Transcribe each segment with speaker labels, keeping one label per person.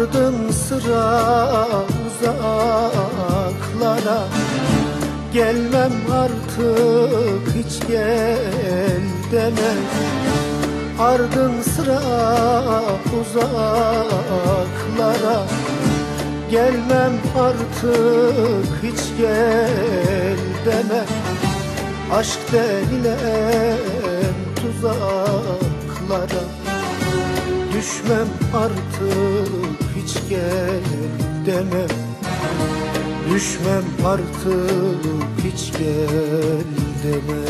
Speaker 1: Ardın sıra uzaklara. Gelmem artık hiç gel deme. Ardın sıra uzaklara. Gelmem artık hiç gel deme. Aşk denilen tuzaklara. Düşmem artık hiç gel deme Düşmem artık hiç gel deme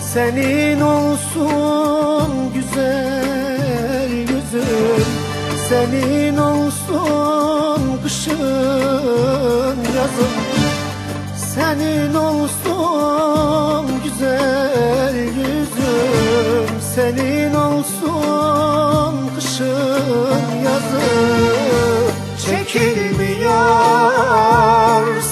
Speaker 1: Senin olsun güzel yüzün Senin olsun kışın yazın Senin olsun güzel Senin olsun kışın yazın Çekilmiyor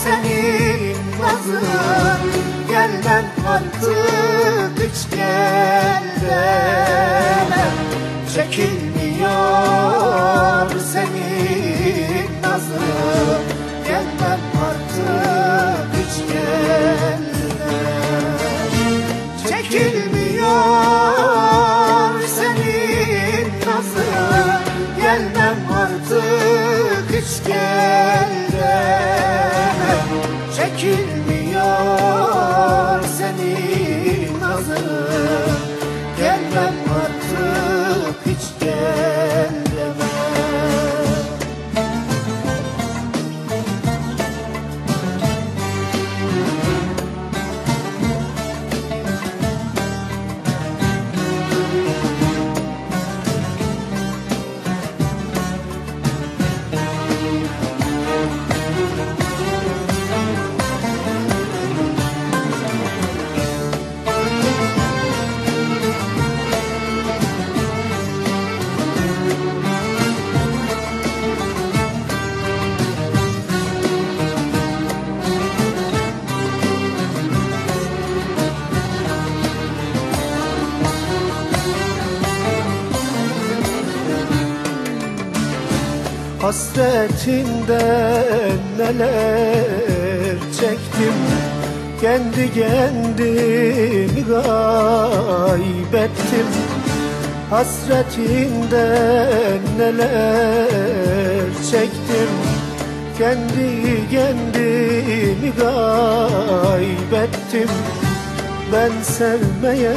Speaker 1: senin nazın. Gelmem artık hiç gel demem Çekilmiyor senin nazın. Gelmem artık hiç gel demem Çekilmiyor Hasretinden neler çektim? Kendi kendimi kaybettim. Hasretinden neler çektim? Kendi kendimi kaybettim. Ben sevmeye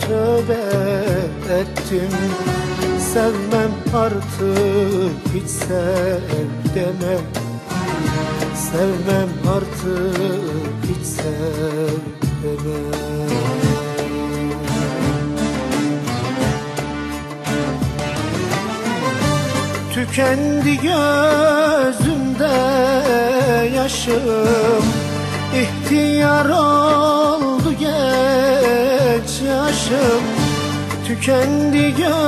Speaker 1: tövbe ettim Sevmem artık hiç sev deme Sevmem artık hiç sev deme Tükendi gözümde yaşım İhtiyar oldu genç yaşım Tükendi gözümde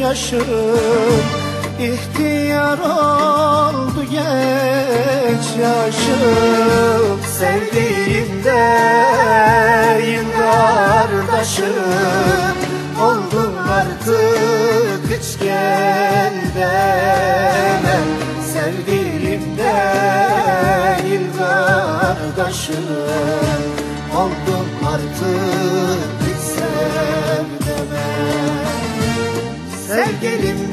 Speaker 1: yaşım. İhtiyar oldu genç yaşım. Sevdiğimde kardeşim Oldum artık hiç gel deme Sevdiğimde kardeşim Oldum artık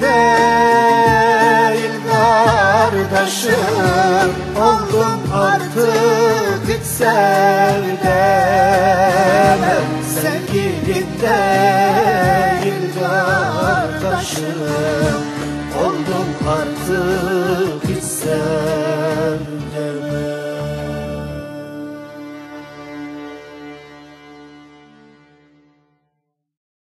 Speaker 1: değil kardeşim. Oldum artık hiç sev deme Sevgilim değil kardeşim. Oldum artık hiç sev deme